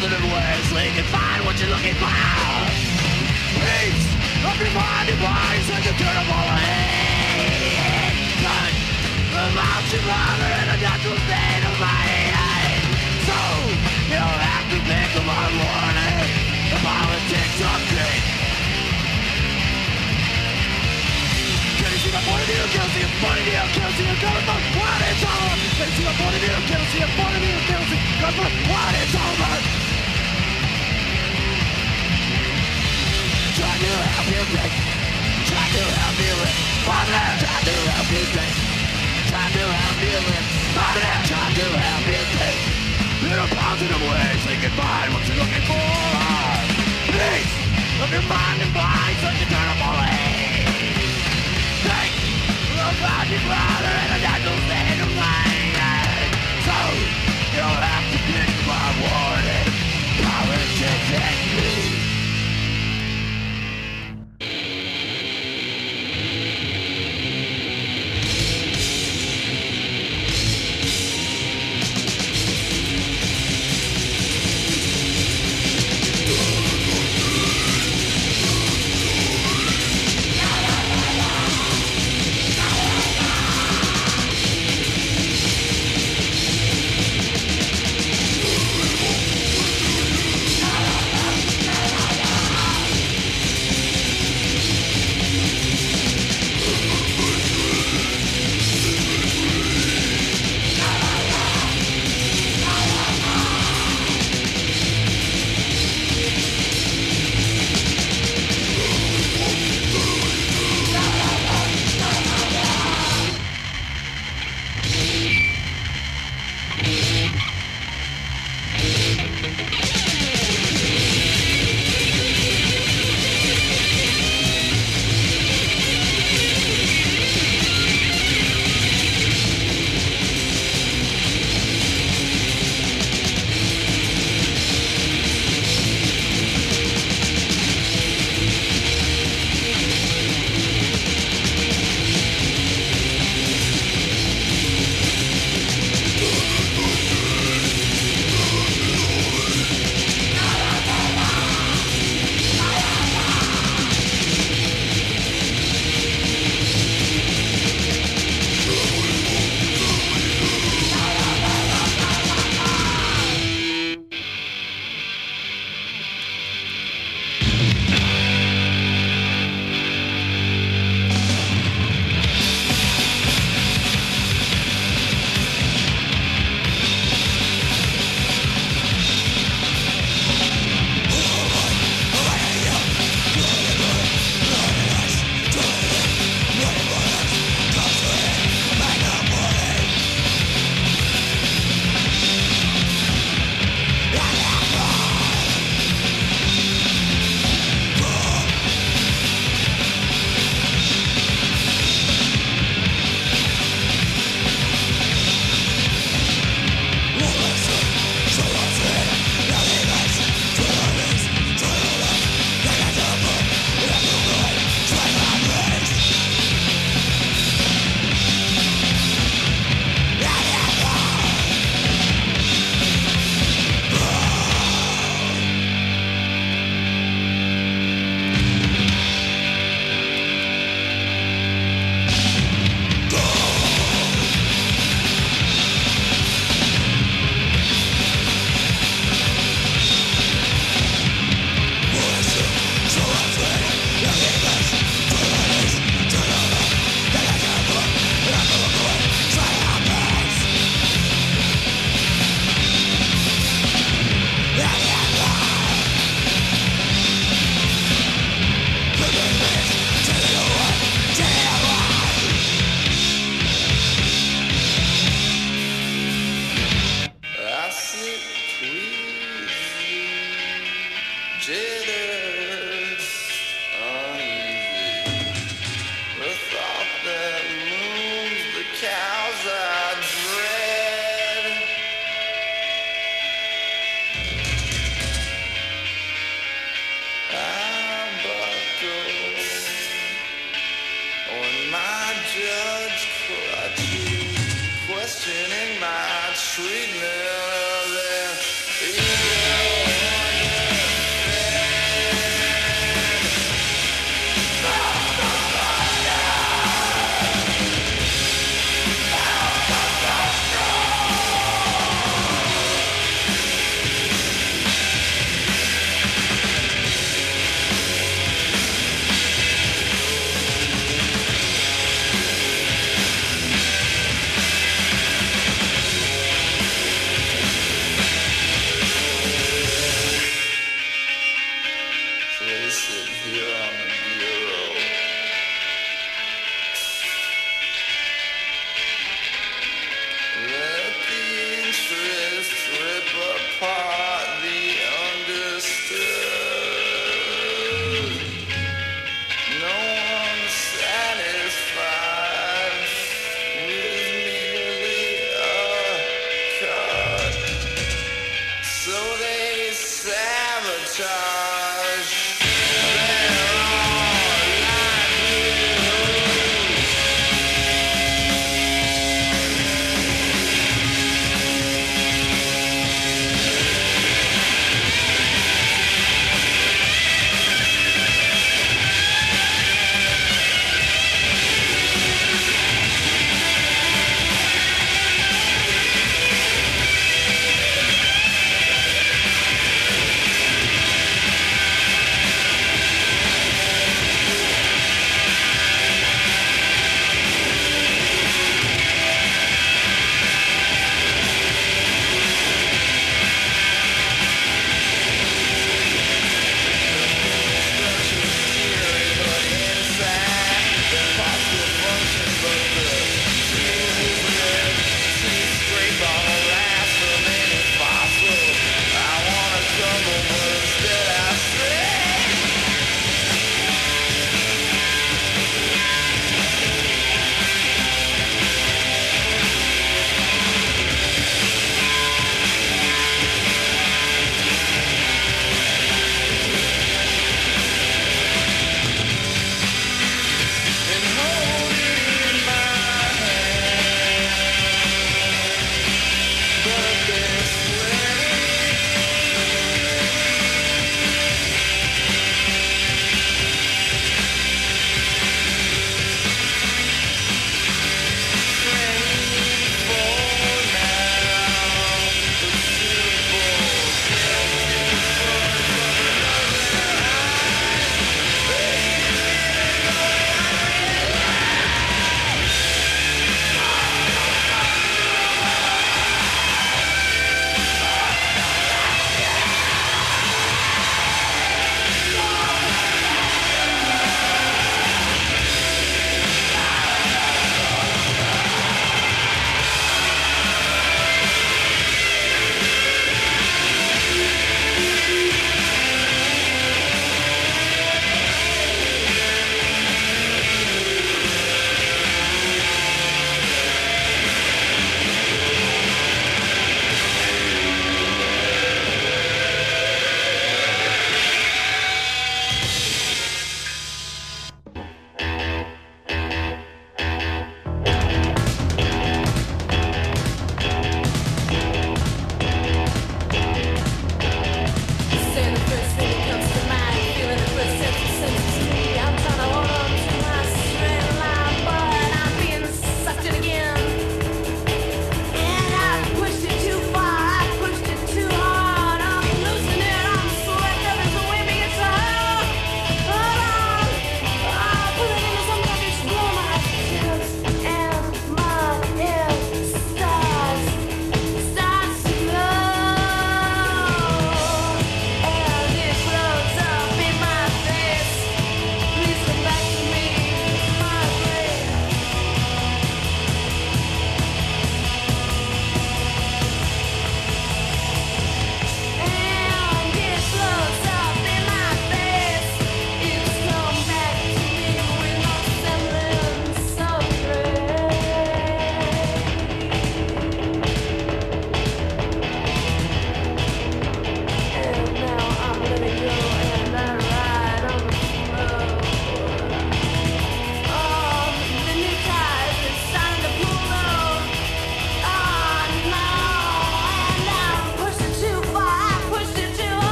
thousand and ways so you can find what you're looking for. Peace, of your mind your mind so you turn them all ahead. Cut, I'm out your mother in a natural state of mind. So, you'll have to think about warning. The politics of greed. Can you see my point of view? Guilty of point of view. Guilty of government. What it's all. Can you see my point of view? Guilty of point of view. Guilty of government. What it's all. To help you. Try to help you live. Try to help you. Try to help you live. Try to help you. In a positive way, so you can find what you're looking for. Peace your mind and mind, so you in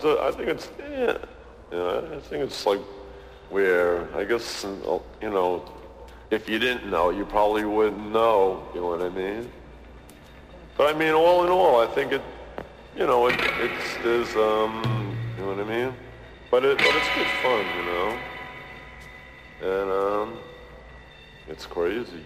it's a I think it's yeah, I think it's like where I guess you know if you didn't know, you probably wouldn't know. You know what I mean? But I mean, all in all, I think it, you know, it, it's there's um, you know what I mean? But it, but it's good fun, you know. And um, it's crazy.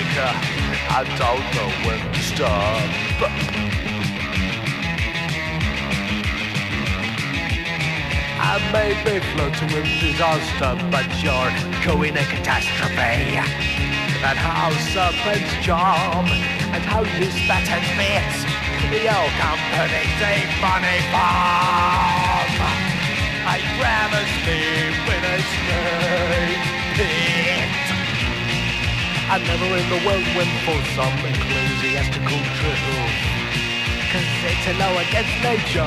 Liquor. I don't know when to stop. I may be floating with disaster, but you're going a catastrophe. And how serpents charm, and how you spat and spit. Your company's a funny farm. I promise me when I snake I'm never in the world went for some ecclesiastical truth. Cause it's a law against nature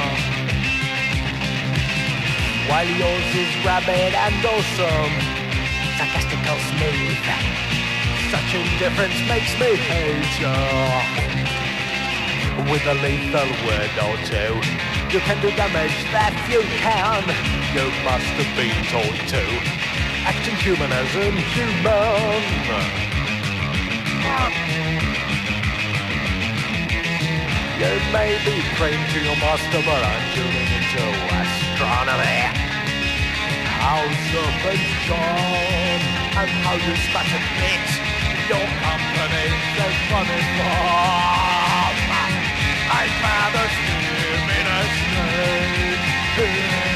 while yours is rabid and awesome, sarcastical smooth. Such indifference makes me hate you. With a lethal word or two, you can do damage that you can. You must have been taught to act acting human as inhuman up. You may be trained to your master, but I'm tuning into astronomy. How serpents job? and how you spat a bit. Your company says fun is warm. I'd rather swim in a snake.